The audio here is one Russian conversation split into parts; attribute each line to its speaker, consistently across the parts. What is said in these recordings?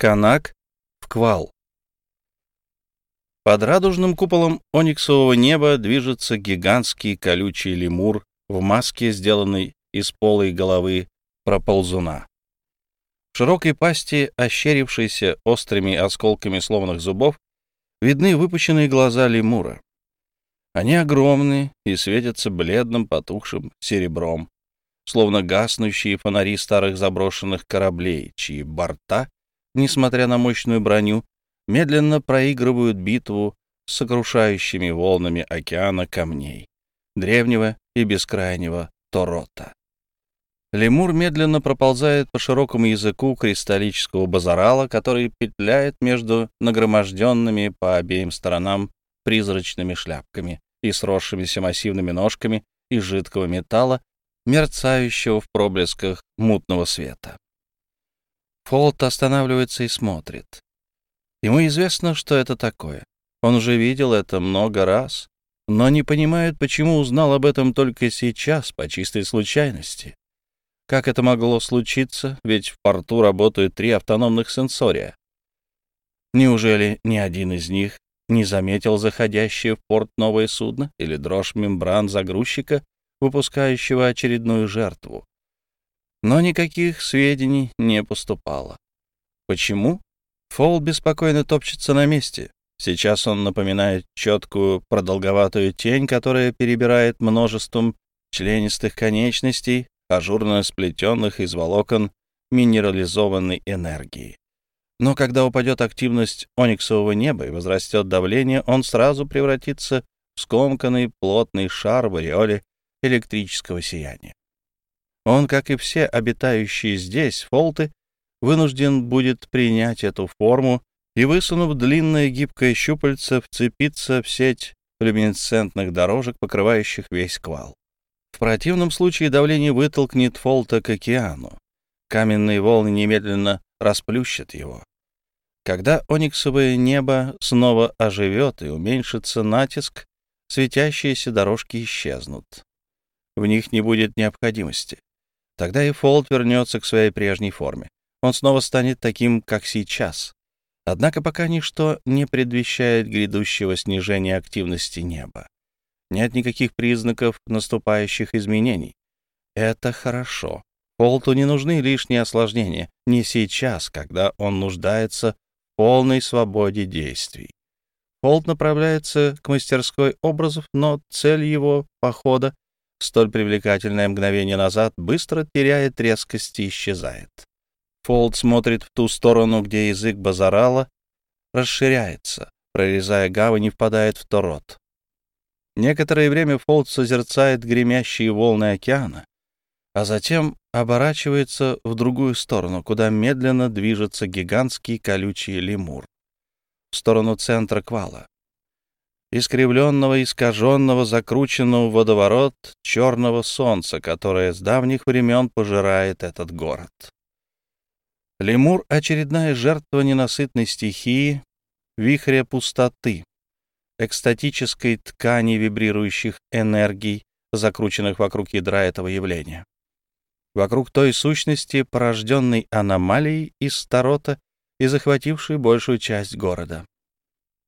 Speaker 1: Канак в квал. Под радужным куполом ониксового неба движется гигантский колючий лемур в маске, сделанной из полой головы проползуна. В широкой пасти, ощерившейся острыми осколками сломанных зубов, видны выпущенные глаза лемура. Они огромны и светятся бледным потухшим серебром, словно гаснущие фонари старых заброшенных кораблей, чьи борта несмотря на мощную броню, медленно проигрывают битву с сокрушающими волнами океана камней, древнего и бескрайнего Торота. Лемур медленно проползает по широкому языку кристаллического базарала, который петляет между нагроможденными по обеим сторонам призрачными шляпками и сросшимися массивными ножками из жидкого металла, мерцающего в проблесках мутного света. Фолт останавливается и смотрит. Ему известно, что это такое. Он уже видел это много раз, но не понимает, почему узнал об этом только сейчас, по чистой случайности. Как это могло случиться, ведь в порту работают три автономных сенсория. Неужели ни один из них не заметил заходящее в порт новое судно или дрожь мембран загрузчика, выпускающего очередную жертву? Но никаких сведений не поступало. Почему? Фол беспокойно топчется на месте. Сейчас он напоминает четкую продолговатую тень, которая перебирает множеством членистых конечностей, ажурно сплетенных из волокон минерализованной энергии. Но когда упадет активность ониксового неба и возрастет давление, он сразу превратится в скомканный плотный шар в ореоле электрического сияния. Он, как и все обитающие здесь фолты, вынужден будет принять эту форму и, высунув длинное гибкое щупальце, вцепиться в сеть люминесцентных дорожек, покрывающих весь квал. В противном случае давление вытолкнет фолта к океану. Каменные волны немедленно расплющат его. Когда ониксовое небо снова оживет и уменьшится натиск, светящиеся дорожки исчезнут. В них не будет необходимости. Тогда и Фолд вернется к своей прежней форме. Он снова станет таким, как сейчас. Однако пока ничто не предвещает грядущего снижения активности неба. Нет никаких признаков наступающих изменений. Это хорошо. Фолту не нужны лишние осложнения. Не сейчас, когда он нуждается в полной свободе действий. Фолт направляется к мастерской образов, но цель его похода столь привлекательное мгновение назад быстро теряет резкость и исчезает. Фолд смотрит в ту сторону, где язык базарала расширяется, прорезая гавань и впадает в Торот. Некоторое время Фолд созерцает гремящие волны океана, а затем оборачивается в другую сторону, куда медленно движется гигантский колючий лемур, в сторону центра квала искривленного, искаженного, закрученного водоворот черного солнца, которое с давних времен пожирает этот город. Лемур — очередная жертва ненасытной стихии, вихря пустоты, экстатической ткани вибрирующих энергий, закрученных вокруг ядра этого явления. Вокруг той сущности, порожденной аномалией из Тарота и захватившей большую часть города.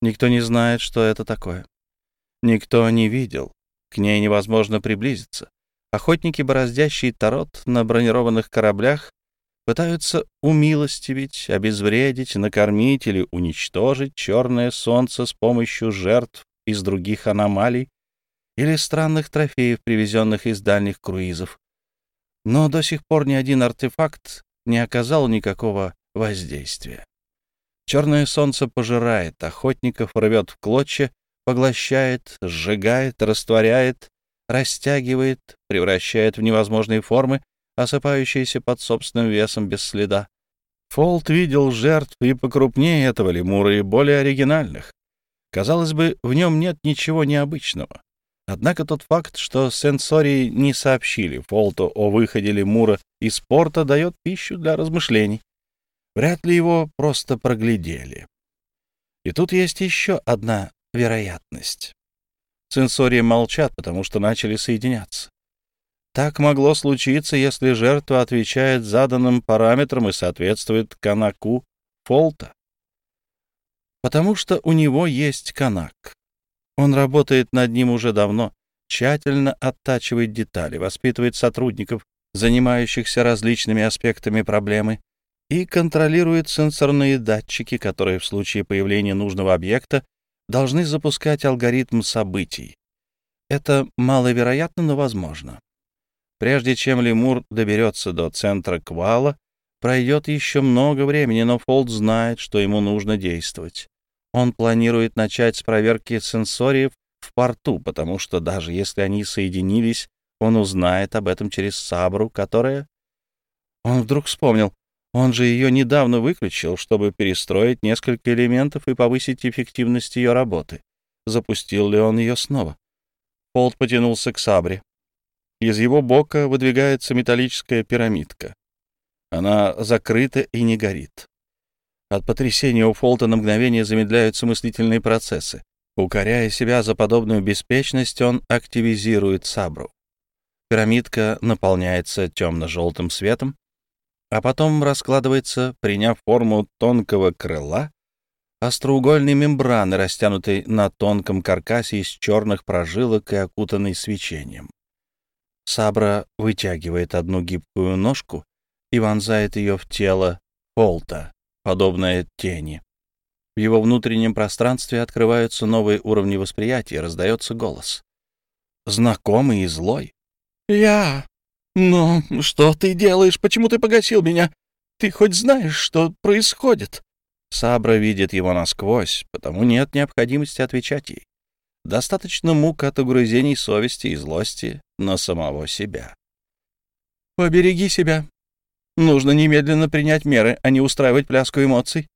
Speaker 1: Никто не знает, что это такое. Никто не видел. К ней невозможно приблизиться. Охотники, бороздящие тарот на бронированных кораблях, пытаются умилостивить, обезвредить, накормить или уничтожить черное солнце с помощью жертв из других аномалий или странных трофеев, привезенных из дальних круизов. Но до сих пор ни один артефакт не оказал никакого воздействия. Черное солнце пожирает, охотников рвет в клочья, поглощает, сжигает, растворяет, растягивает, превращает в невозможные формы, осыпающиеся под собственным весом без следа. Фолт видел жертв и покрупнее этого лемура, и более оригинальных. Казалось бы, в нем нет ничего необычного. Однако тот факт, что сенсории не сообщили Фолту о выходе лемура из порта, дает пищу для размышлений. Вряд ли его просто проглядели. И тут есть еще одна вероятность. Сенсории молчат, потому что начали соединяться. Так могло случиться, если жертва отвечает заданным параметрам и соответствует канаку Фолта? Потому что у него есть канак. Он работает над ним уже давно, тщательно оттачивает детали, воспитывает сотрудников, занимающихся различными аспектами проблемы, и контролирует сенсорные датчики, которые в случае появления нужного объекта должны запускать алгоритм событий. Это маловероятно, но возможно. Прежде чем лемур доберется до центра квала, пройдет еще много времени, но Фолд знает, что ему нужно действовать. Он планирует начать с проверки сенсориев в порту, потому что даже если они соединились, он узнает об этом через Сабру, которая... Он вдруг вспомнил, он же ее недавно выключил, чтобы перестроить несколько элементов и повысить эффективность ее работы. Запустил ли он ее снова? Фолд потянулся к Сабре. Из его бока выдвигается металлическая пирамидка. Она закрыта и не горит. От потрясения у Фолта на мгновение замедляются мыслительные процессы. Укоряя себя за подобную беспечность, он активизирует Сабру. Пирамидка наполняется темно-желтым светом, а потом раскладывается, приняв форму тонкого крыла, остроугольной мембраны, растянутой на тонком каркасе из черных прожилок и окутанной свечением. Сабра вытягивает одну гибкую ножку и вонзает ее в тело Фолта, подобное тени. В его внутреннем пространстве открываются новые уровни восприятия, раздается голос. Знакомый и злой. «Я? Но что ты делаешь? Почему ты погасил меня? Ты хоть знаешь, что происходит?» Сабра видит его насквозь, потому нет необходимости отвечать ей. Достаточно мук от угрызений совести и злости на самого себя. «Побереги себя. Нужно немедленно принять меры, а не устраивать пляску эмоций».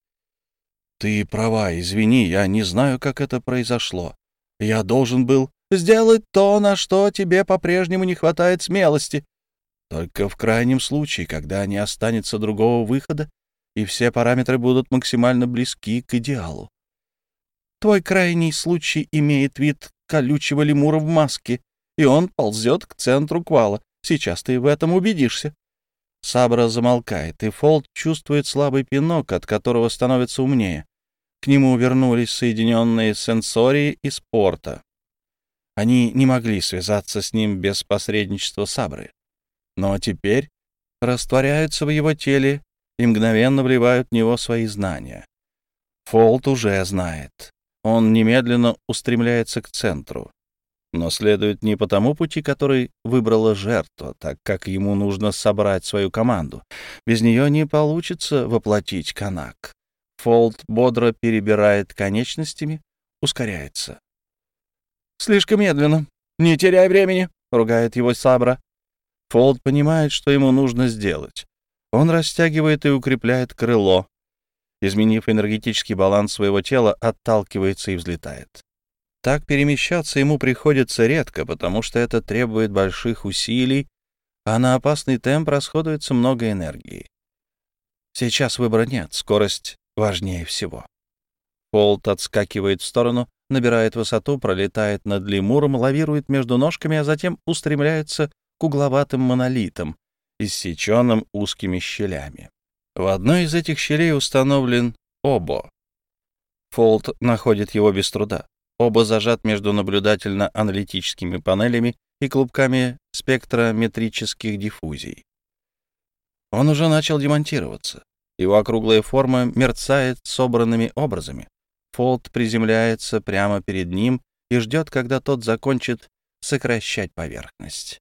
Speaker 1: «Ты права, извини, я не знаю, как это произошло. Я должен был сделать то, на что тебе по-прежнему не хватает смелости. Только в крайнем случае, когда не останется другого выхода, и все параметры будут максимально близки к идеалу. Твой крайний случай имеет вид колючего лемура в маске, и он ползет к центру квала. Сейчас ты в этом убедишься. Сабра замолкает, и Фолд чувствует слабый пинок, от которого становится умнее. К нему вернулись соединенные сенсории из порта. Они не могли связаться с ним без посредничества Сабры. Но теперь растворяются в его теле и мгновенно вливают в него свои знания. Фолд уже знает. Он немедленно устремляется к центру, но следует не по тому пути, который выбрала жертва, так как ему нужно собрать свою команду. Без нее не получится воплотить канак. Фолд бодро перебирает конечностями, ускоряется. «Слишком медленно. Не теряй времени», — ругает его Сабра. Фолд понимает, что ему нужно сделать. Он растягивает и укрепляет крыло, изменив энергетический баланс своего тела, отталкивается и взлетает. Так перемещаться ему приходится редко, потому что это требует больших усилий, а на опасный темп расходуется много энергии. Сейчас выбора нет, скорость важнее всего. Фолт отскакивает в сторону, набирает высоту, пролетает над лемуром, лавирует между ножками, а затем устремляется к угловатым монолитам, иссеченным узкими щелями. В одной из этих щелей установлен обо. Фолт находит его без труда. Оба зажат между наблюдательно-аналитическими панелями и клубками спектрометрических диффузий. Он уже начал демонтироваться. Его округлая форма мерцает собранными образами. Фолт приземляется прямо перед ним и ждет, когда тот закончит сокращать поверхность.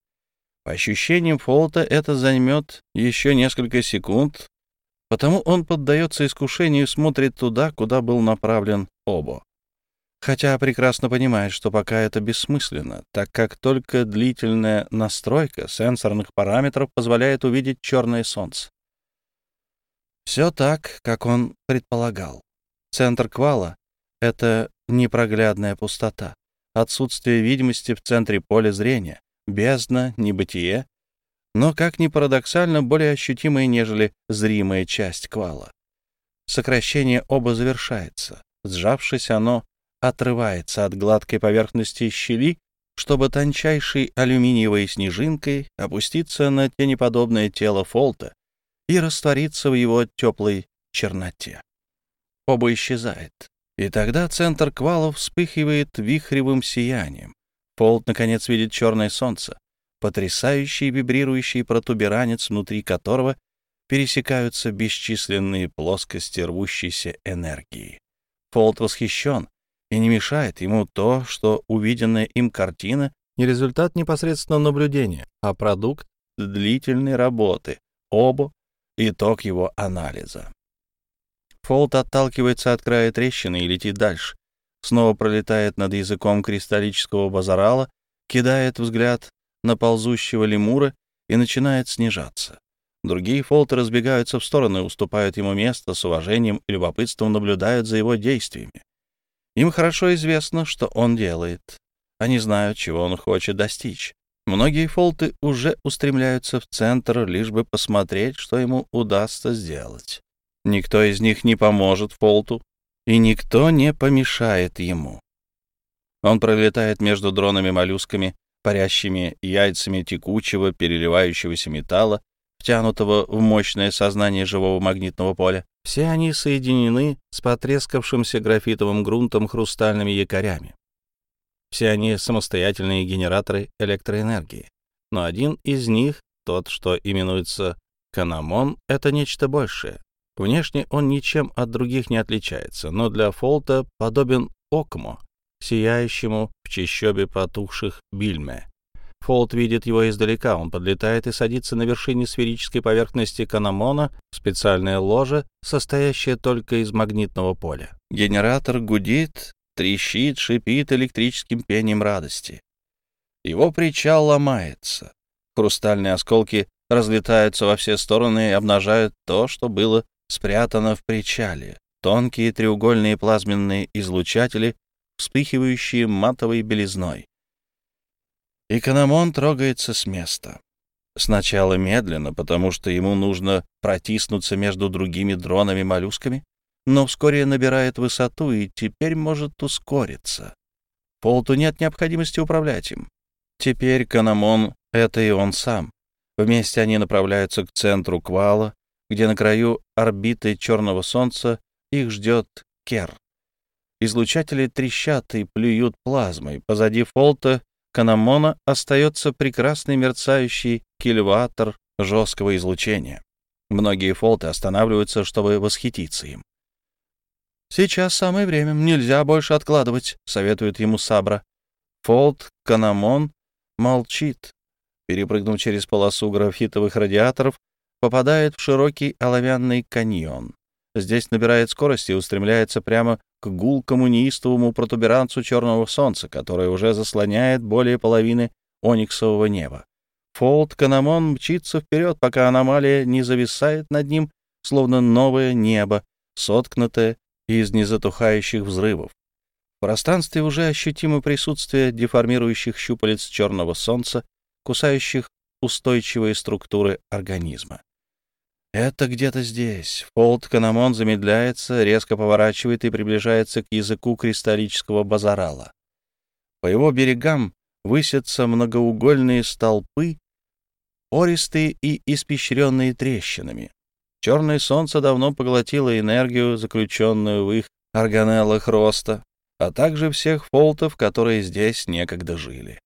Speaker 1: По ощущениям Фолта это займет еще несколько секунд, Потому он поддается искушению и смотрит туда, куда был направлен Обо. Хотя прекрасно понимает, что пока это бессмысленно, так как только длительная настройка сенсорных параметров позволяет увидеть черное солнце. Все так, как он предполагал. Центр квала — это непроглядная пустота, отсутствие видимости в центре поля зрения, бездна, небытие, но, как ни парадоксально, более ощутимая, нежели зримая часть квала. Сокращение оба завершается. Сжавшись, оно отрывается от гладкой поверхности щели, чтобы тончайшей алюминиевой снежинкой опуститься на тенеподобное тело Фолта и раствориться в его теплой черноте. оба исчезает. И тогда центр квалов вспыхивает вихревым сиянием. Фолт, наконец, видит черное солнце, потрясающий вибрирующий протуберанец, внутри которого пересекаются бесчисленные плоскости рвущейся энергии. Фолт восхищен, и не мешает ему то, что увиденная им картина не результат непосредственного наблюдения, а продукт длительной работы, оба — итог его анализа. Фолт отталкивается от края трещины и летит дальше. Снова пролетает над языком кристаллического базарала, кидает взгляд на ползущего лемура и начинает снижаться. Другие фолты разбегаются в стороны, уступают ему место, с уважением и любопытством наблюдают за его действиями. Им хорошо известно, что он делает. Они знают, чего он хочет достичь. Многие фолты уже устремляются в центр, лишь бы посмотреть, что ему удастся сделать. Никто из них не поможет фолту, и никто не помешает ему. Он пролетает между дронами-моллюсками, парящими яйцами текучего, переливающегося металла, втянутого в мощное сознание живого магнитного поля. Все они соединены с потрескавшимся графитовым грунтом хрустальными якорями. Все они самостоятельные генераторы электроэнергии. Но один из них, тот, что именуется Канамон, это нечто большее. Внешне он ничем от других не отличается, но для Фолта подобен Окмо, сияющему в чащобе потухших бильме. Фолт видит его издалека, он подлетает и садится на вершине сферической поверхности Канамона, специальное ложе, состоящее только из магнитного поля. Генератор гудит, трещит, шипит электрическим пением радости. Его причал ломается. Хрустальные осколки разлетаются во все стороны и обнажают то, что было спрятано в причале. Тонкие треугольные плазменные излучатели, вспыхивающие матовой белизной. И Канамон трогается с места. Сначала медленно, потому что ему нужно протиснуться между другими дронами-моллюсками, но вскоре набирает высоту и теперь может ускориться. Фолту нет необходимости управлять им. Теперь Канамон — это и он сам. Вместе они направляются к центру Квала, где на краю орбиты черного солнца их ждет Кер. Излучатели трещат и плюют плазмой. Позади Фолта Канамона остается прекрасный мерцающий кильватор жесткого излучения. Многие фолты останавливаются, чтобы восхититься им. «Сейчас самое время, нельзя больше откладывать», — советует ему Сабра. Фолт Канамон молчит. Перепрыгнув через полосу графитовых радиаторов, попадает в широкий оловянный каньон. Здесь набирает скорость и устремляется прямо к гулкому неистовому протуберанцу черного солнца, которое уже заслоняет более половины ониксового неба. Фолт Канамон мчится вперед, пока аномалия не зависает над ним, словно новое небо, сотканное из незатухающих взрывов. В пространстве уже ощутимо присутствие деформирующих щупалец черного солнца, кусающих устойчивые структуры организма. Это где-то здесь. Фолт Канамон замедляется, резко поворачивает и приближается к языку кристаллического базарала. По его берегам высятся многоугольные столпы, ористые и испещренные трещинами. Черное солнце давно поглотило энергию, заключенную в их органеллах роста, а также всех фолтов, которые здесь некогда жили.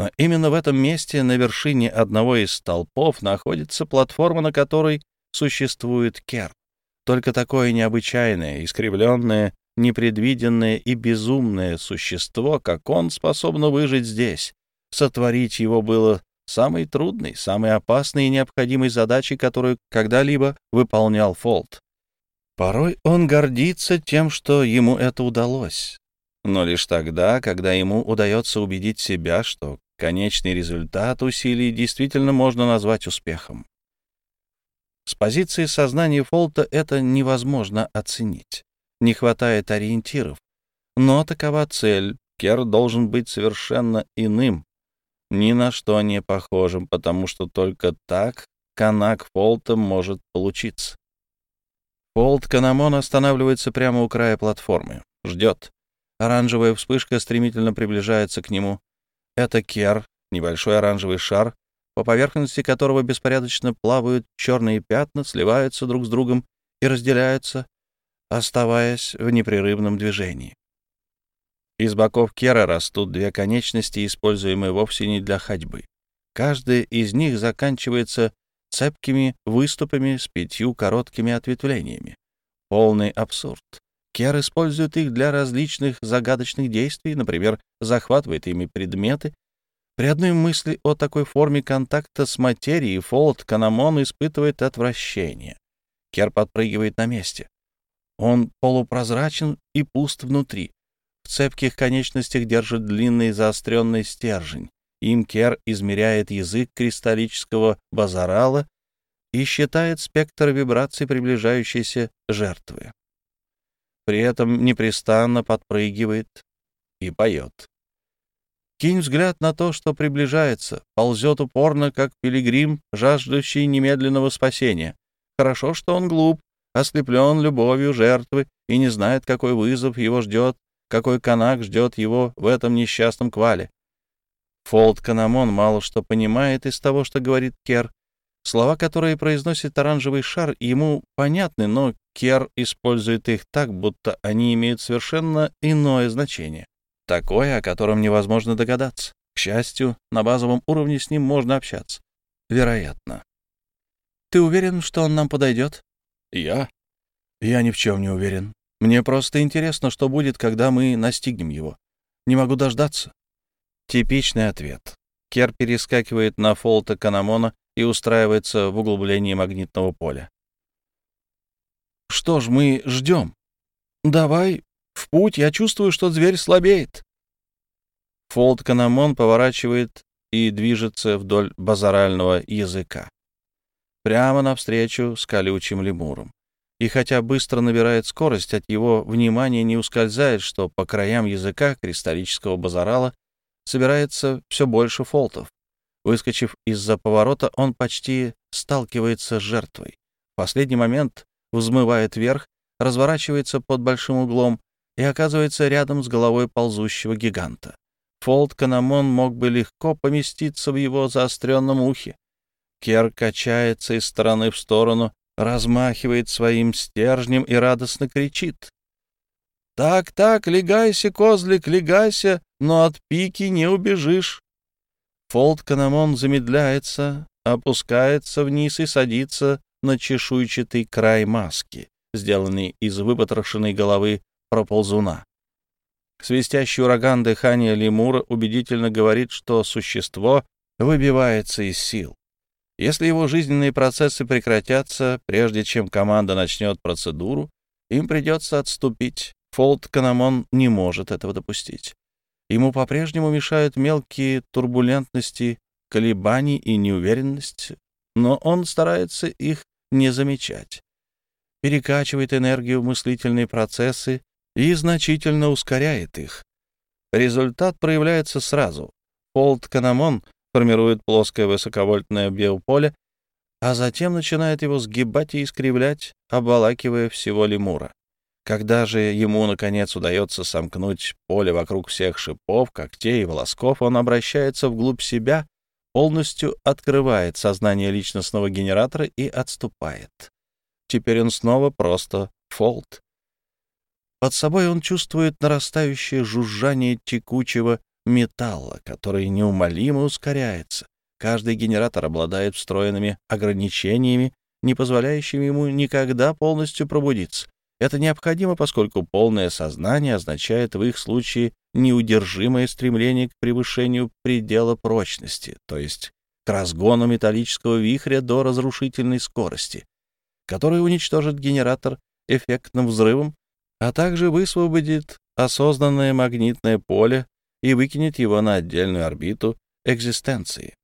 Speaker 1: Но именно в этом месте, на вершине одного из столпов, находится платформа, на которой существует Кер. Только такое необычайное, искривленное, непредвиденное и безумное существо, как он, способно выжить здесь. Сотворить его было самой трудной, самой опасной и необходимой задачей, которую когда-либо выполнял Фолт. Порой он гордится тем, что ему это удалось, но лишь тогда, когда ему удается убедить себя, что Конечный результат усилий действительно можно назвать успехом. С позиции сознания Фолта это невозможно оценить. Не хватает ориентиров. Но такова цель. Кер должен быть совершенно иным, ни на что не похожим, потому что только так канак Фолта может получиться. Фолт Канамон останавливается прямо у края платформы. Ждет. Оранжевая вспышка стремительно приближается к нему. Это кер, небольшой оранжевый шар, по поверхности которого беспорядочно плавают черные пятна, сливаются друг с другом и разделяются. оставаясь в непрерывном движении. Из боков Кера растут две конечности, используемые вовсе не для ходьбы. Каждая из них заканчивается цепкими выступами с пятью короткими ответвлениями. Полный абсурд. Кер использует их для различных загадочных действий, например, захватывает ими предметы. При одной мысли о такой форме контакта с материей Фолт Канамон испытывает отвращение. Кер подпрыгивает на месте. Он полупрозрачен и пуст внутри. В цепких конечностях держит длинный заостренный стержень. Им Кер измеряет язык кристаллического базарала и считает спектр вибраций приближающейся жертвы. При этом непрестанно подпрыгивает и поет. Кинь взгляд на то, что приближается, ползет упорно, как пилигрим, жаждущий немедленного спасения. Хорошо, что он глуп, ослеплен любовью жертвы и не знает, какой вызов его ждет, какой канак ждет его в этом несчастном квале. Фолт Канамон мало что понимает из того, что говорит Кер. Слова, которые произносит оранжевый шар, ему понятны, но Кер использует их так, будто они имеют совершенно иное значение. Такое, о котором невозможно догадаться. К счастью, на базовом уровне с ним можно общаться. Вероятно. «Ты уверен, что он нам подойдет?» «Я?» «Я ни в чем не уверен. Мне просто интересно, что будет, когда мы настигнем его. Не могу дождаться». Типичный ответ. Кер перескакивает на фолта Канамона и устраивается в углублении магнитного поля. «Что ж, мы ждем. Давай в путь, я чувствую, что зверь слабеет». Фолт Канамон поворачивает и движется вдоль базарального языка. Прямо на встречу с колючим лемуром. И хотя быстро набирает скорость, от его внимания не ускользает, что по краям языка кристаллического базарала собирается все больше фолтов. Выскочив из-за поворота, он почти сталкивается с жертвой. В последний момент взмывает вверх, разворачивается под большим углом и оказывается рядом с головой ползущего гиганта. Фолт Канамон мог бы легко поместиться в его заостренном ухе. Кер качается из стороны в сторону, размахивает своим стержнем и радостно кричит. «Так, так, лягайся, козлик, лягайся, но от пики не убежишь». Фолт Канамон замедляется, опускается вниз и садится на чешуйчатый край маски, сделанный из выпотрошенной головы проползуна. Свистящий ураган дыхания лемура убедительно говорит, что существо выбивается из сил. Если его жизненные процессы прекратятся, прежде чем команда начнет процедуру, им придется отступить. Фолт Канамон не может этого допустить. Ему по-прежнему мешают мелкие турбулентности, колебания и неуверенность, но он старается их не замечать. Перекачивает энергию в мыслительные процессы и значительно ускоряет их. Результат проявляется сразу. Фолт Канамон формирует плоское высоковольтное биополе, а затем начинает его сгибать и искривлять, обволакивая всего лемура. Когда же ему, наконец, удается сомкнуть поле вокруг всех шипов, когтей и волосков, он обращается вглубь себя, полностью открывает сознание личностного генератора и отступает. Теперь он снова просто фолд. Под собой он чувствует нарастающее жужжание текучего металла, который неумолимо ускоряется. Каждый генератор обладает встроенными ограничениями, не позволяющими ему никогда полностью пробудиться. Это необходимо, поскольку полное сознание означает в их случае неудержимое стремление к превышению предела прочности, то есть к разгону металлического вихря до разрушительной скорости, который уничтожит генератор эффектным взрывом, а также высвободит осознанное магнитное поле и выкинет его на отдельную орбиту экзистенции.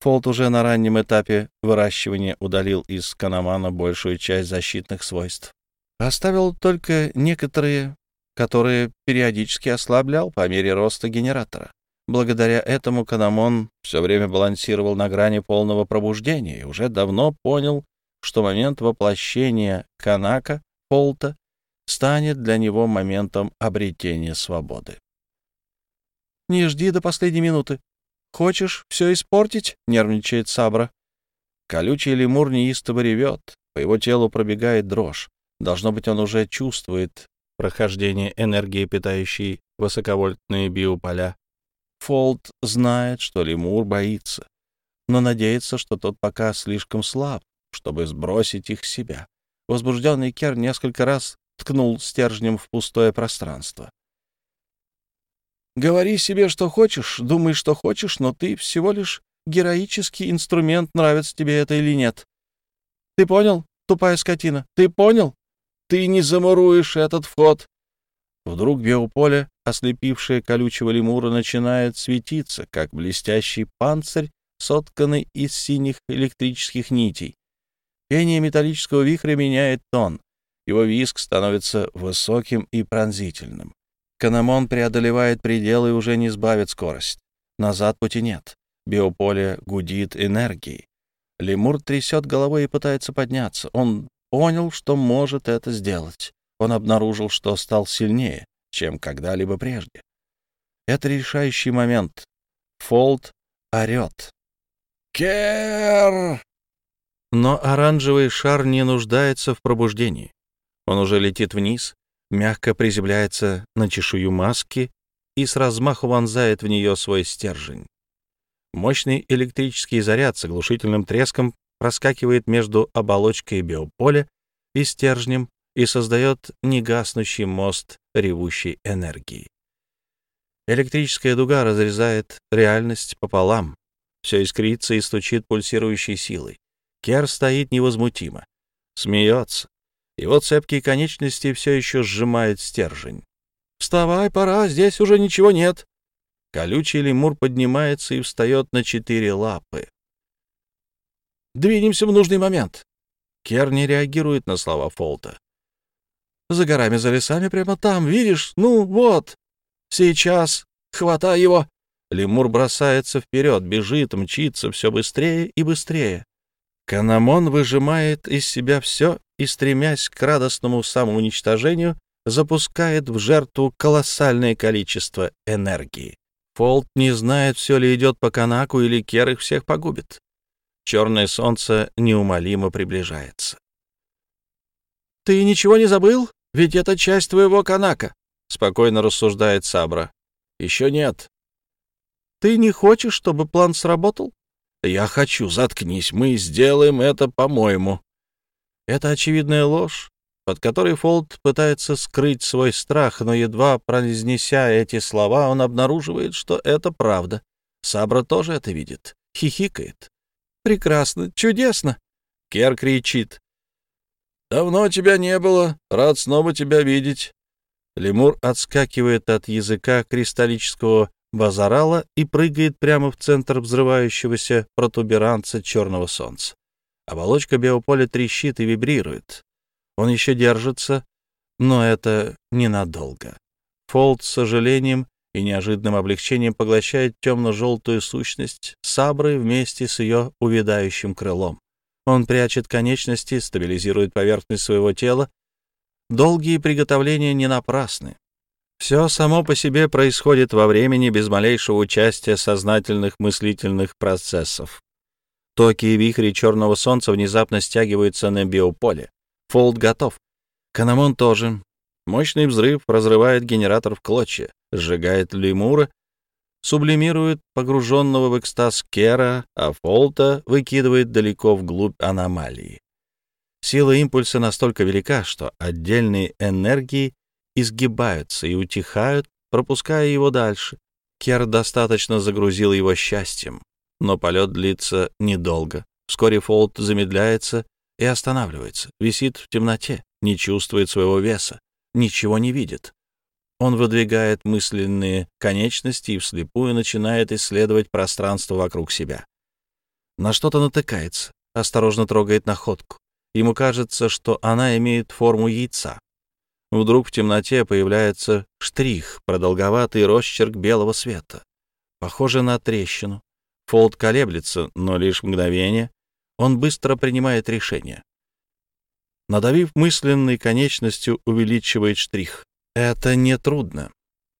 Speaker 1: Фолт уже на раннем этапе выращивания удалил из Канамана большую часть защитных свойств. Оставил только некоторые, которые периодически ослаблял по мере роста генератора. Благодаря этому Канамон все время балансировал на грани полного пробуждения и уже давно понял, что момент воплощения канака Фолта, станет для него моментом обретения свободы. «Не жди до последней минуты. Хочешь все испортить?» — нервничает Сабра. Колючий лемур неистово ревет, по его телу пробегает дрожь. Должно быть, он уже чувствует прохождение энергии, питающей высоковольтные биополя. Фолд знает, что лемур боится, но надеется, что тот пока слишком слаб, чтобы сбросить их с себя. Возбужденный Кер несколько раз ткнул стержнем в пустое пространство. «Говори себе, что хочешь, думай, что хочешь, но ты всего лишь героический инструмент, нравится тебе это или нет. Ты понял, тупая скотина? Ты понял? Ты не замуруешь этот вход. Вдруг биополе, ослепившее колючего лемура, начинает светиться, как блестящий панцирь, сотканный из синих электрических нитей. Пение металлического вихря меняет тон. Его визг становится высоким и пронзительным. Канамон преодолевает пределы и уже не сбавит скорость. Назад пути нет. Биополе гудит энергией. Лемур трясет головой и пытается подняться. Он понял, что может это сделать. Он обнаружил, что стал сильнее, чем когда-либо прежде. Это решающий момент. Фолд орет. «Кер!» Но оранжевый шар не нуждается в пробуждении. Он уже летит вниз, мягко приземляется на чешую маски и с размаху вонзает в нее свой стержень. Мощный электрический заряд с оглушительным треском проскакивает между оболочкой биополя и стержнем и создает негаснущий мост ревущей энергии. Электрическая дуга разрезает реальность пополам. Все искрится и стучит пульсирующей силой. Кер стоит невозмутимо. Смеется. Его цепкие конечности все еще сжимают стержень. «Вставай, пора, здесь уже ничего нет». Колючий лемур поднимается и встает на четыре лапы. Двинемся в нужный момент. Кер не реагирует на слова Фолта. За горами, за лесами, прямо там, видишь? Ну, вот. Сейчас. Хватай его. Лемур бросается вперед, бежит, мчится все быстрее и быстрее. Канамон выжимает из себя все и, стремясь к радостному самоуничтожению, запускает в жертву колоссальное количество энергии. Фолт не знает, все ли идет по канаку или Кер их всех погубит. Черное солнце неумолимо приближается. «Ты ничего не забыл? Ведь это часть твоего канака», — спокойно рассуждает Сабра. «Еще нет». «Ты не хочешь, чтобы план сработал?» «Я хочу, заткнись, мы сделаем это по-моему». Это очевидная ложь, под которой Фолд пытается скрыть свой страх, но едва произнеся эти слова, он обнаруживает, что это правда. Сабра тоже это видит, хихикает. Прекрасно, чудесно. Кер кричит. Давно тебя не было, рад снова тебя видеть. Лемур отскакивает от языка кристаллического базарала и прыгает прямо в центр взрывающегося протуберанца черного солнца. Оболочка биополя трещит и вибрирует. Он еще держится, но это ненадолго. Фолд с сожалением и неожиданным облегчением поглощает темно-желтую сущность сабры вместе с ее увядающим крылом. Он прячет конечности, стабилизирует поверхность своего тела. Долгие приготовления не напрасны. Все само по себе происходит во времени без малейшего участия сознательных мыслительных процессов. Токи и вихри черного солнца внезапно стягиваются на биополе. Фолт готов. Канамон тоже. Мощный взрыв разрывает генератор в клочья сжигает лемура, сублимирует погруженного в экстаз Кера, а Фолта выкидывает далеко вглубь аномалии. Сила импульса настолько велика, что отдельные энергии изгибаются и утихают, пропуская его дальше. Кер достаточно загрузил его счастьем, но полет длится недолго. Вскоре Фолт замедляется и останавливается, висит в темноте, не чувствует своего веса, ничего не видит. Он выдвигает мысленные конечности и вслепую начинает исследовать пространство вокруг себя. На что-то натыкается, осторожно трогает находку. Ему кажется, что она имеет форму яйца. Вдруг в темноте появляется штрих, продолговатый росчерк белого света. Похоже на трещину. Фолд колеблется, но лишь мгновение. Он быстро принимает решение. Надавив мысленной конечностью, увеличивает штрих. Это нетрудно.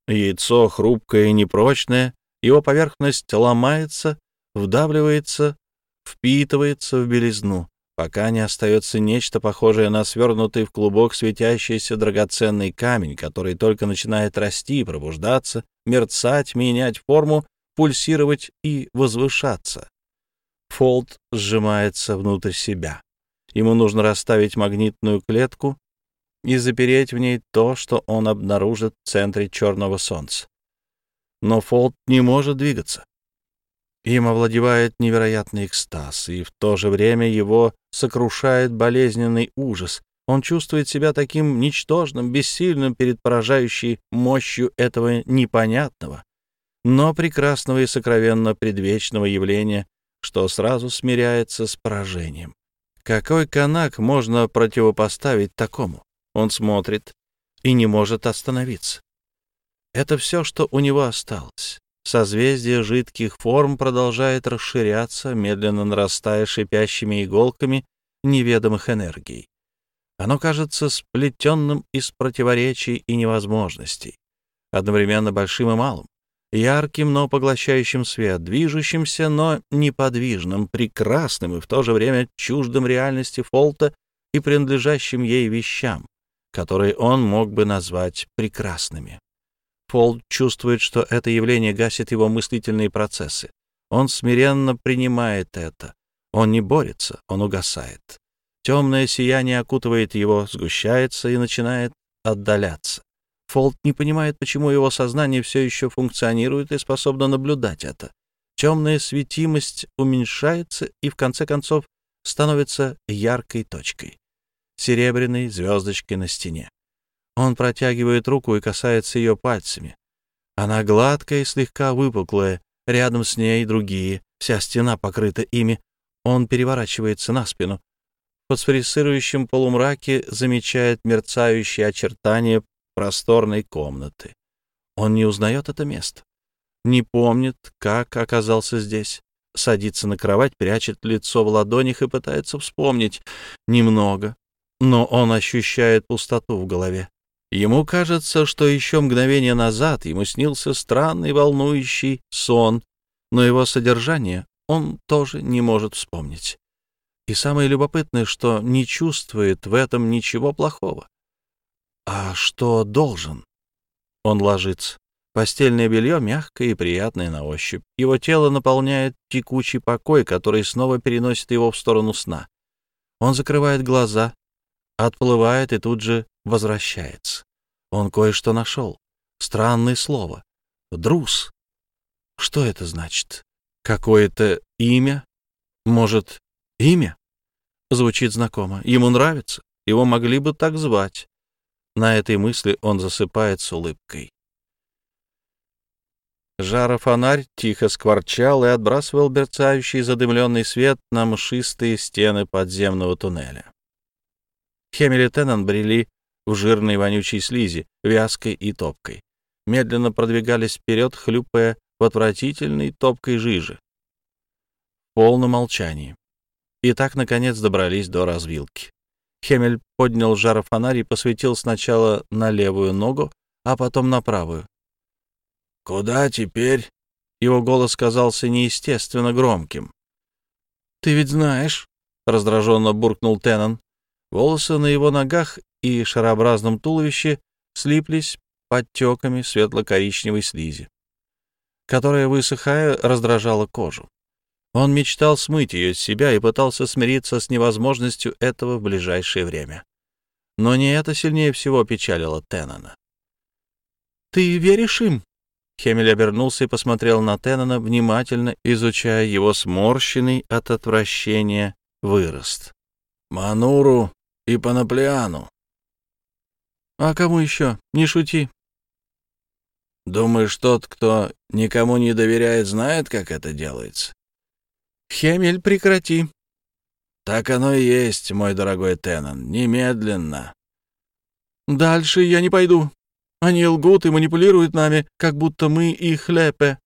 Speaker 1: Яйцо хрупкое и непрочное, его поверхность ломается, вдавливается, впитывается в белизну. пока не остается нечто похожее на свернутый в клубок светящийся драгоценный камень, который только начинает расти, пробуждаться, мерцать, менять форму, пульсировать и возвышаться. Фолд сжимается внутрь себя. Ему нужно расставить магнитную клетку и запереть в ней то, что он обнаружит в центре черного солнца. Но Фолд не может двигаться. Им овладевает невероятный экстаз, и в то же время его сокрушает болезненный ужас. Он чувствует себя таким ничтожным, бессильным перед поражающей мощью этого непонятного, но прекрасного и сокровенно предвечного явления, что сразу смиряется с поражением. Какой канак можно противопоставить такому? Он смотрит и не может остановиться. Это все, что у него осталось. Созвездие жидких форм продолжает расширяться, медленно нарастая шипящими иголками неведомых энергий. Оно кажется сплетенным из противоречий и невозможностей, одновременно большим и малым, ярким, но поглощающим свет, движущимся, но неподвижным, прекрасным и в то же время чуждым реальности Фолта и принадлежащим ей вещам, которые он мог бы назвать прекрасными. Фолд чувствует, что это явление гасит его мыслительные процессы. Он смиренно принимает это. Он не борется, он угасает. Темное сияние окутывает его, сгущается и начинает отдаляться. Фолд не понимает, почему его сознание все еще функционирует и способно наблюдать это. Темная светимость уменьшается и, в конце концов, становится яркой точкой, серебряной звездочкой на стене. Он протягивает руку и касается ее пальцами. Она гладкая и слегка выпуклая, рядом с ней другие, вся стена покрыта ими. Он переворачивается на спину. В фосфорицирующем полумраке замечает мерцающие очертания просторной комнаты. Он не узнает это место, не помнит, как оказался здесь. Садится на кровать, прячет лицо в ладонях и пытается вспомнить немного, но он ощущает пустоту в голове. Ему кажется, что еще мгновение назад ему снился странный волнующий сон, но его содержание он тоже не может вспомнить. И самое любопытное, что не чувствует в этом ничего плохого. А что должен? Он ложится. Постельное белье мягкое и приятное на ощупь. Его тело наполняет текучий покой, который снова переносит его в сторону сна. Он закрывает глаза, отплывает и тут же возвращается. Он кое-что нашел. Странное слово. Друз. Что это значит? Какое-то имя? Может, имя? Звучит знакомо. Ему нравится. Его могли бы так звать. На этой мысли он засыпает с улыбкой. Жарофонарь тихо скворчал и отбрасывал мерцающий задымленный свет на мшистые стены подземного туннеля. Хемель и Теннон брели в жирной вонючей слизи, вязкой и топкой. Медленно продвигались вперед, хлюпая в отвратительной топкой жиже. В полном молчании. И так, наконец, добрались до развилки. Хемель поднял жарофонарь и посветил сначала на левую ногу, а потом на правую. «Куда теперь?» Его голос казался неестественно громким. «Ты ведь знаешь», — раздраженно буркнул Теннон. Волосы на его ногах и шарообразном туловище слиплись подтеками светло-коричневой слизи, которая, высыхая, раздражала кожу. Он мечтал смыть ее с себя и пытался смириться с невозможностью этого в ближайшее время. Но не это сильнее всего печалило Теннона. «Ты веришь им?» Хемель обернулся и посмотрел на Теннона, внимательно изучая его сморщенный от отвращения вырост. «Мануру и Панаплиану», а кому еще? Не шути. Думаешь, тот, кто никому не доверяет, знает, как это делается? Хемель, прекрати. Так оно и есть, мой дорогой Теннон. Немедленно. Дальше я не пойду. Они лгут и манипулируют нами, как будто мы их лепе.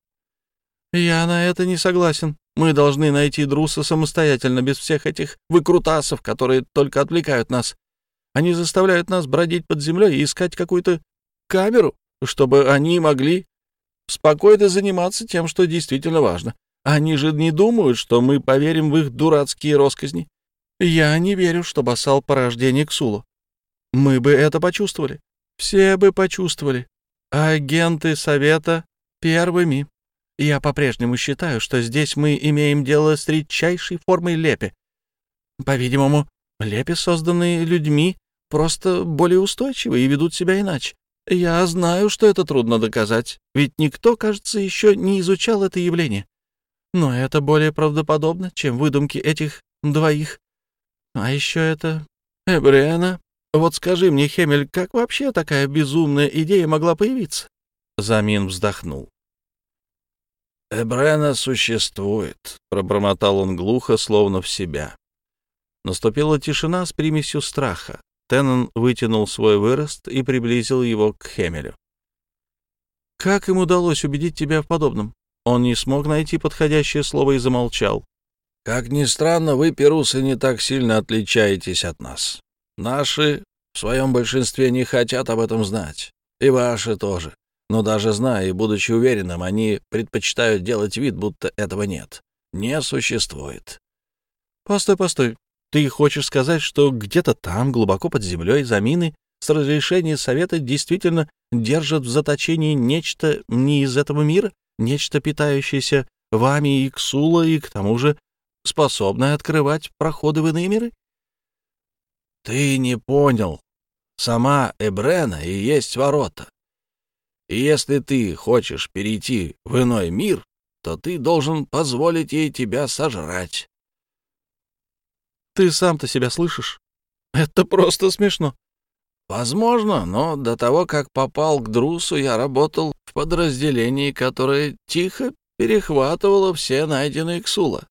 Speaker 1: Я на это не согласен. Мы должны найти Друса самостоятельно, без всех этих выкрутасов, которые только отвлекают нас. Они заставляют нас бродить под землей и искать какую-то камеру, чтобы они могли спокойно заниматься тем, что действительно важно. Они же не думают, что мы поверим в их дурацкие росказни.
Speaker 2: Я не верю, что Басал — порождение Ксулу. Мы бы это почувствовали. Все бы почувствовали. Агенты Совета первыми. Я по-прежнему считаю, что здесь мы имеем дело с редчайшей формой лепи. По-видимому, лепи, созданные людьми, просто более устойчивы и ведут себя иначе. Я знаю, что это трудно доказать, ведь никто, кажется, еще не изучал это явление. Но это более правдоподобно, чем выдумки этих двоих. А еще это Эбриана. Вот скажи мне, Хемель, как вообще такая безумная идея могла появиться? Замин вздохнул.
Speaker 1: «Эбрена существует», — пробормотал он глухо, словно в себя. Наступила тишина с примесью страха. Теннон вытянул свой вырост и приблизил его к Хемелю. «Как им удалось убедить тебя в подобном?» Он не смог найти подходящее слово и замолчал.
Speaker 3: «Как ни странно, вы, перусы, не так сильно отличаетесь от нас. Наши в своем большинстве не хотят об этом знать. И ваши тоже. Но даже зная и будучи уверенным, они предпочитают делать вид, будто этого нет. Не существует.
Speaker 2: Постой, постой. Ты хочешь сказать, что где-то там, глубоко под землей, за мины, с разрешения Совета действительно держат в заточении нечто не из этого мира? Нечто, питающееся вами и Ксула, и к тому же способное открывать проходы в иные миры?
Speaker 3: Ты не понял. Сама Эбрена и есть ворота. И если ты хочешь перейти в иной мир, то ты должен позволить ей тебя сожрать.
Speaker 2: Ты сам-то себя слышишь? Это просто смешно.
Speaker 3: Возможно, но до того, как попал к Друсу, я работал в подразделении, которое тихо перехватывало все найденные ксула.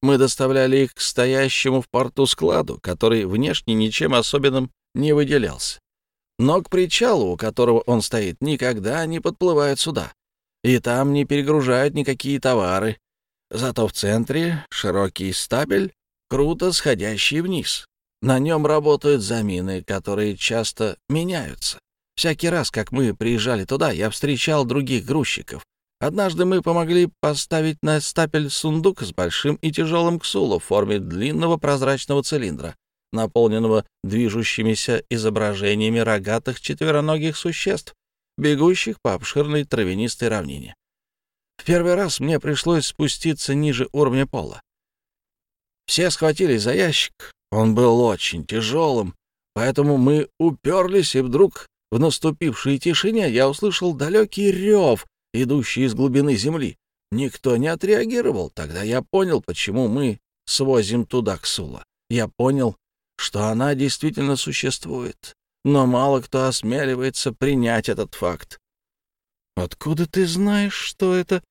Speaker 3: Мы доставляли их к стоящему в порту складу, который внешне ничем особенным не выделялся но к причалу, у которого он стоит, никогда не подплывают суда, и там не перегружают никакие товары. Зато в центре широкий стабель, круто сходящий вниз. На нем работают замины, которые часто меняются. Всякий раз, как мы приезжали туда, я встречал других грузчиков. Однажды мы помогли поставить на стапель сундук с большим и тяжелым ксулу в форме длинного прозрачного цилиндра наполненного движущимися изображениями рогатых четвероногих существ, бегущих по обширной травянистой равнине. В первый раз мне пришлось спуститься ниже уровня пола. Все схватились за ящик, он был очень тяжелым, поэтому мы уперлись, и вдруг в наступившей тишине я услышал далекий рев, идущий из глубины земли. Никто не отреагировал. Тогда я понял, почему мы свозим туда Ксула. Я понял, что она действительно существует, но мало кто осмеливается принять этот факт.
Speaker 2: «Откуда ты знаешь, что это...»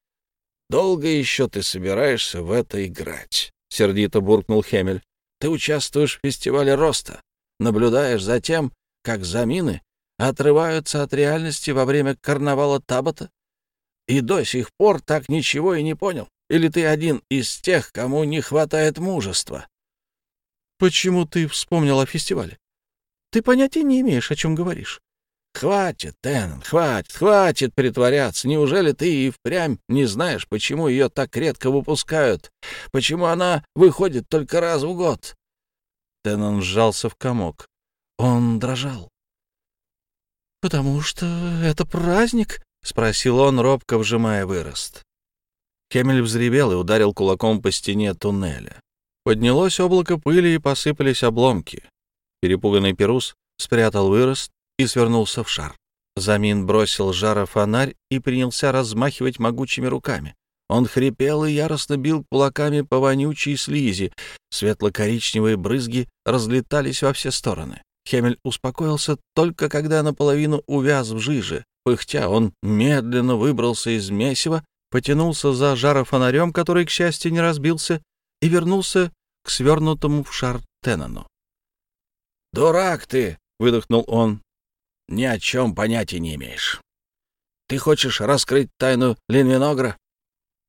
Speaker 3: «Долго еще ты собираешься в это играть?» — сердито буркнул Хемель. «Ты участвуешь в фестивале роста, наблюдаешь за тем, как замины отрываются от реальности во время карнавала Табата, и до сих пор так ничего и не понял. Или ты один из тех, кому не хватает мужества?»
Speaker 2: Почему ты вспомнил о фестивале? Ты понятия не имеешь, о чем говоришь.
Speaker 3: Хватит, Теннон, хватит, хватит притворяться. Неужели ты и впрямь не знаешь, почему ее так редко выпускают? Почему она выходит только раз в год?
Speaker 2: Теннон сжался в комок. Он дрожал. «Потому что это праздник?» — спросил он, робко вжимая вырост. Кемель взревел и ударил кулаком по стене туннеля. Поднялось облако пыли и посыпались обломки. Перепуганный Перус спрятал вырост и свернулся в шар. Замин бросил жара фонарь и принялся размахивать могучими руками. Он хрипел и яростно бил кулаками по вонючей слизи. Светло-коричневые брызги разлетались во все стороны. Хемель успокоился только когда наполовину увяз в жиже. Пыхтя, он медленно выбрался из месива, потянулся за жарофонарем, который, к счастью, не разбился, и вернулся к свернутому в шар Тенону.
Speaker 3: «Дурак ты!» — выдохнул он. «Ни о чем понятия не имеешь. Ты хочешь раскрыть тайну Линвиногра,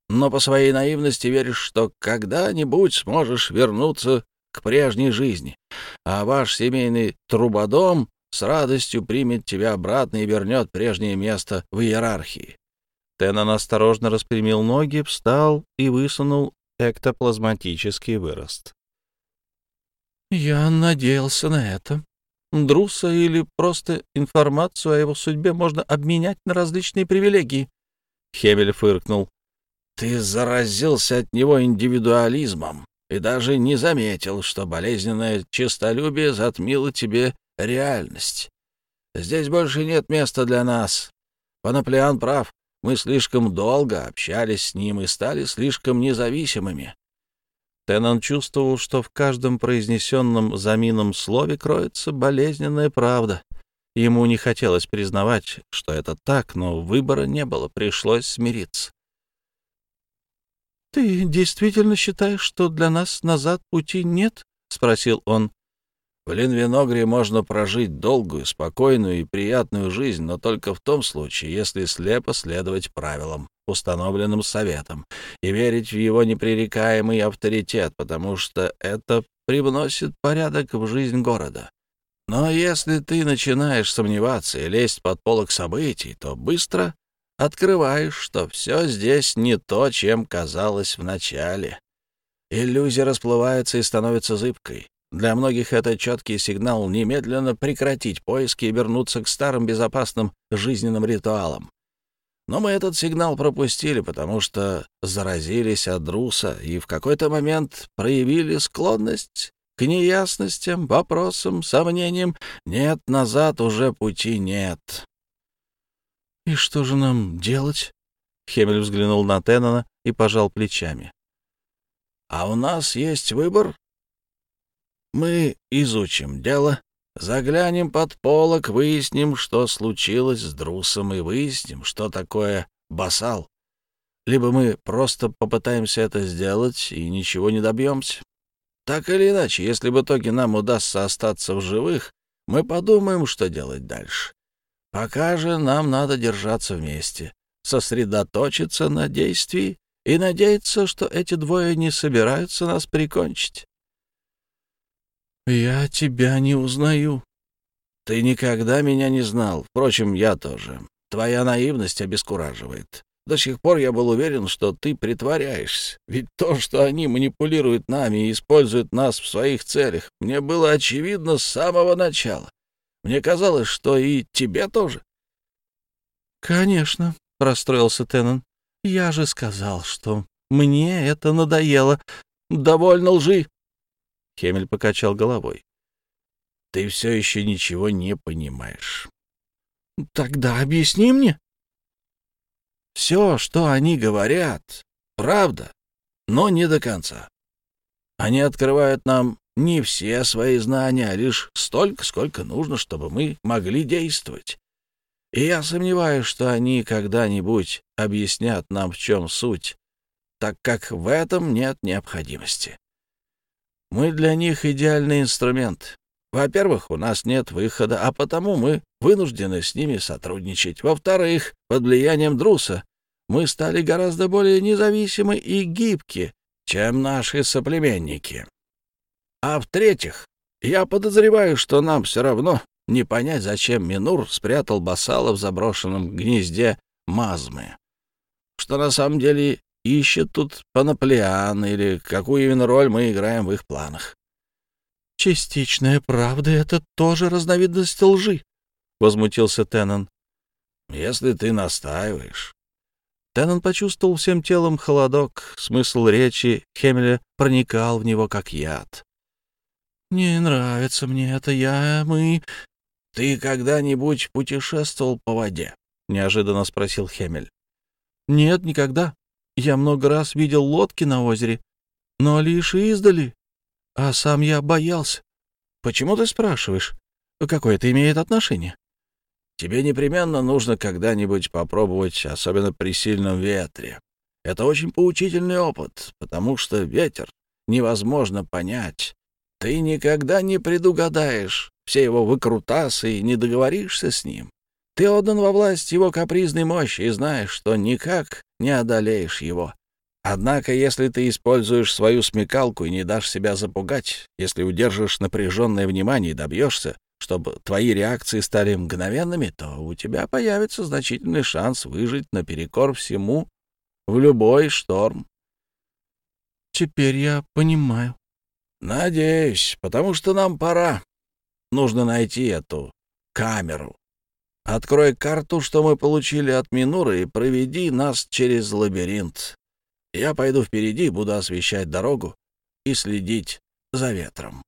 Speaker 3: но по своей наивности веришь, что когда-нибудь сможешь вернуться к прежней жизни, а ваш семейный трубодом с радостью примет тебя обратно и вернет прежнее место в иерархии».
Speaker 2: Теннон осторожно распрямил ноги, встал и высунул эктоплазматический вырост. Я надеялся на это. Друса или просто информацию о его судьбе можно обменять на различные привилегии. Хемель фыркнул.
Speaker 3: Ты заразился от него индивидуализмом и даже не заметил, что болезненное честолюбие затмило тебе реальность. Здесь больше нет места для нас. Панаплеан прав. Мы слишком долго общались с ним и стали слишком независимыми.
Speaker 2: Теннон чувствовал, что в каждом произнесенном замином слове кроется болезненная правда. Ему не хотелось признавать, что это так, но выбора не было, пришлось смириться. «Ты действительно считаешь, что для нас назад пути нет?» — спросил он.
Speaker 3: В Линвиногре можно прожить долгую, спокойную и приятную жизнь, но только в том случае, если слепо следовать правилам, установленным советом, и верить в его непререкаемый авторитет, потому что это привносит порядок в жизнь города. Но если ты начинаешь сомневаться и лезть под полок событий, то быстро открываешь, что все здесь не то, чем казалось вначале. Иллюзия расплывается и становится зыбкой. Для многих это четкий сигнал немедленно прекратить поиски и вернуться к старым безопасным жизненным ритуалам. Но мы этот сигнал пропустили, потому что заразились от Друса и в какой-то момент проявили склонность к неясностям, вопросам, сомнениям. Нет, назад уже пути нет.
Speaker 2: «И что же нам делать?» Хемель взглянул на Теннона и пожал плечами.
Speaker 3: «А у нас есть выбор мы изучим дело, заглянем под полок, выясним, что случилось с Друсом, и выясним, что такое басал. Либо мы просто попытаемся это сделать и ничего не добьемся. Так или иначе, если в итоге нам удастся остаться в живых, мы подумаем, что делать дальше. Пока же нам надо держаться вместе, сосредоточиться на действии и надеяться, что эти двое не собираются нас прикончить.
Speaker 2: «Я тебя не узнаю».
Speaker 3: «Ты никогда меня не знал. Впрочем, я тоже. Твоя наивность обескураживает. До сих пор я был уверен, что ты притворяешься. Ведь то, что они манипулируют нами и используют нас в своих целях, мне было очевидно с самого начала. Мне казалось, что и тебе тоже».
Speaker 2: «Конечно», — расстроился Теннон. «Я же сказал, что мне это надоело. Довольно лжи. Хемель покачал головой.
Speaker 3: «Ты все еще ничего не понимаешь».
Speaker 2: «Тогда объясни мне».
Speaker 3: «Все, что они говорят, правда, но не до конца. Они открывают нам не все свои знания, а лишь столько, сколько нужно, чтобы мы могли действовать. И я сомневаюсь, что они когда-нибудь объяснят нам, в чем суть, так как в этом нет необходимости. Мы для них идеальный инструмент. Во-первых, у нас нет выхода, а потому мы вынуждены с ними сотрудничать. Во-вторых, под влиянием Друса мы стали гораздо более независимы и гибки, чем наши соплеменники. А в-третьих, я подозреваю, что нам все равно не понять, зачем Минур спрятал Басала в заброшенном гнезде Мазмы. Что на самом деле ищет тут панаплеан или какую именно роль мы играем в их планах.
Speaker 2: «Частичная правда — это тоже разновидность лжи», — возмутился Теннон.
Speaker 3: «Если ты настаиваешь».
Speaker 2: Теннон почувствовал всем телом холодок, смысл речи Хемеля проникал в него как яд. «Не нравится мне это, я... мы...»
Speaker 3: «Ты когда-нибудь путешествовал по воде?» — неожиданно спросил Хемель.
Speaker 2: «Нет, никогда», я много раз видел лодки на озере, но лишь издали. А сам я боялся. Почему ты спрашиваешь? Какое это имеет отношение?
Speaker 3: Тебе непременно нужно когда-нибудь попробовать, особенно при сильном ветре. Это очень поучительный опыт, потому что ветер невозможно понять. Ты никогда не предугадаешь все его выкрутасы и не договоришься с ним. Ты отдан во власть его капризной мощи и знаешь, что никак не одолеешь его. Однако, если ты используешь свою смекалку и не дашь себя запугать, если удержишь напряженное внимание и добьешься, чтобы твои реакции стали мгновенными, то у тебя появится значительный шанс выжить наперекор всему в любой шторм.
Speaker 2: Теперь я понимаю.
Speaker 3: «Надеюсь, потому что нам пора. Нужно найти эту камеру. Открой карту, что мы получили от Минуры, и проведи нас через лабиринт. Я пойду впереди, буду освещать дорогу и следить за ветром».